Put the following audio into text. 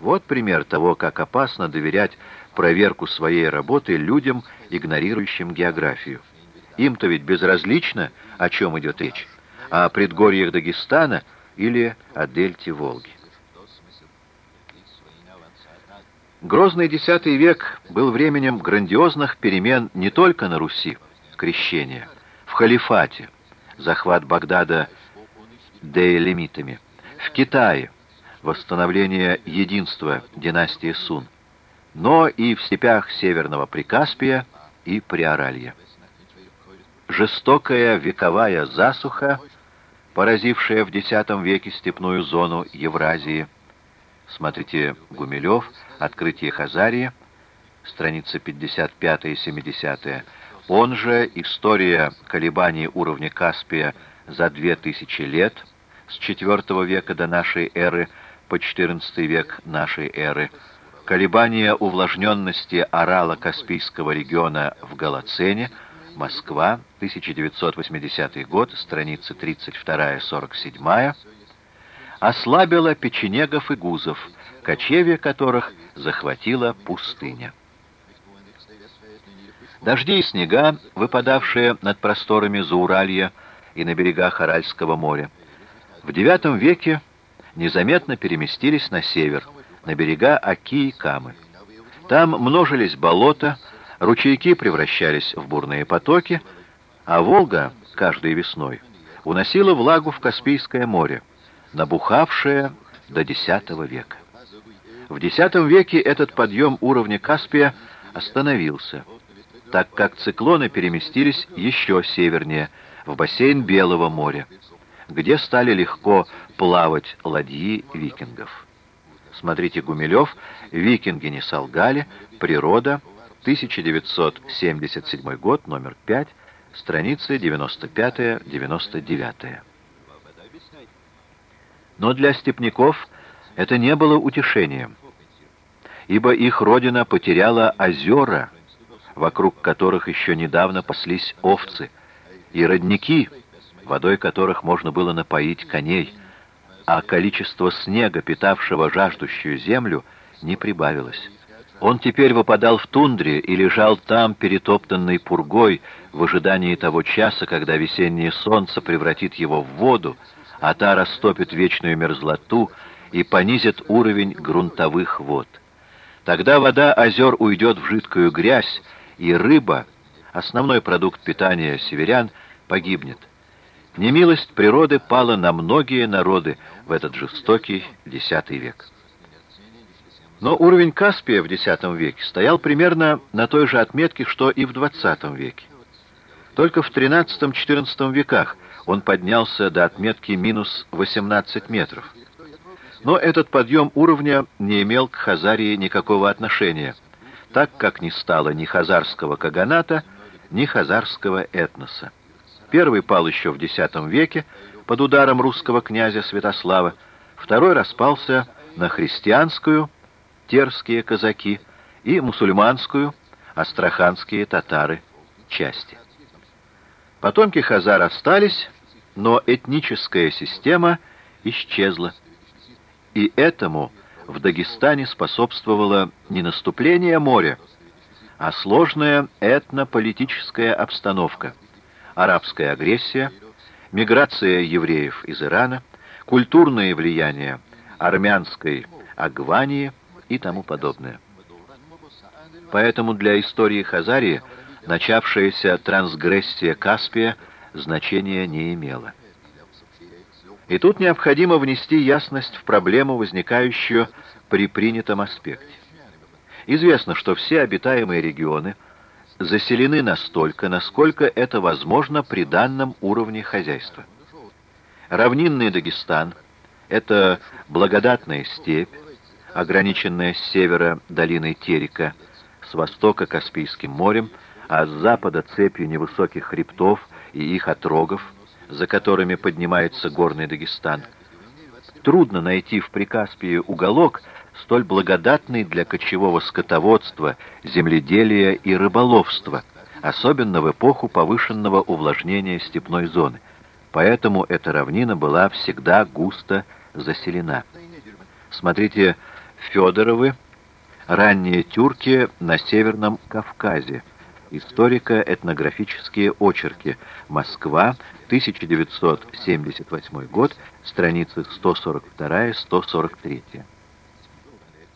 Вот пример того, как опасно доверять проверку своей работы людям, игнорирующим географию. Им-то ведь безразлично, о чем идет речь, о предгорьях Дагестана или о дельте Волги. Грозный X век был временем грандиозных перемен не только на Руси, крещения, в халифате, захват Багдада деэлемитами, в Китае, восстановление единства династии Сун, но и в степях Северного Прикаспия и Приоралья. Жестокая вековая засуха, поразившая в X веке степную зону Евразии. Смотрите Гумилев, «Открытие Хазарии», страница 55 и 70 он же «История колебаний уровня Каспия за две тысячи лет» с IV века до нашей эры по XIV век нашей эры, колебания увлажненности орала Каспийского региона в Голоцене, Москва, 1980 год, страницы 32-47, ослабила печенегов и гузов, кочевья которых захватила пустыня. Дожди и снега, выпадавшие над просторами Зауралья и на берегах Аральского моря, в IX веке незаметно переместились на север, на берега Оки и Камы. Там множились болота, ручейки превращались в бурные потоки, а Волга каждой весной уносила влагу в Каспийское море, набухавшее до X века. В X веке этот подъем уровня Каспия остановился – так как циклоны переместились еще севернее, в бассейн Белого моря, где стали легко плавать ладьи викингов. Смотрите Гумилев «Викинги не солгали. Природа. 1977 год. Номер 5. Страницы 95-99». Но для степняков это не было утешением, ибо их родина потеряла озера, вокруг которых еще недавно паслись овцы, и родники, водой которых можно было напоить коней, а количество снега, питавшего жаждущую землю, не прибавилось. Он теперь выпадал в тундре и лежал там, перетоптанный пургой, в ожидании того часа, когда весеннее солнце превратит его в воду, а та растопит вечную мерзлоту и понизит уровень грунтовых вод. Тогда вода озер уйдет в жидкую грязь, и рыба, основной продукт питания северян, погибнет. Немилость природы пала на многие народы в этот жестокий X век. Но уровень Каспия в X веке стоял примерно на той же отметке, что и в XX веке. Только в XIII-XIV веках он поднялся до отметки минус 18 метров. Но этот подъем уровня не имел к Хазарии никакого отношения – так как не стало ни хазарского каганата, ни хазарского этноса. Первый пал еще в X веке под ударом русского князя Святослава, второй распался на христианскую, терские казаки, и мусульманскую, астраханские татары, части. Потомки хазар остались, но этническая система исчезла. И этому – в Дагестане способствовало не наступление моря, а сложная этнополитическая обстановка, арабская агрессия, миграция евреев из Ирана, культурное влияние армянской Агвании и тому подобное. Поэтому для истории Хазарии начавшаяся трансгрессия Каспия значения не имела. И тут необходимо внести ясность в проблему, возникающую при принятом аспекте. Известно, что все обитаемые регионы заселены настолько, насколько это возможно при данном уровне хозяйства. Равнинный Дагестан – это благодатная степь, ограниченная с севера долиной Терека, с востока Каспийским морем, а с запада цепью невысоких хребтов и их отрогов – за которыми поднимается горный Дагестан. Трудно найти в Прикаспии уголок, столь благодатный для кочевого скотоводства, земледелия и рыболовства, особенно в эпоху повышенного увлажнения степной зоны. Поэтому эта равнина была всегда густо заселена. Смотрите Федоровы. Ранние тюрки на Северном Кавказе. Историко-этнографические очерки. Москва, 1978 год, страницы 142-143.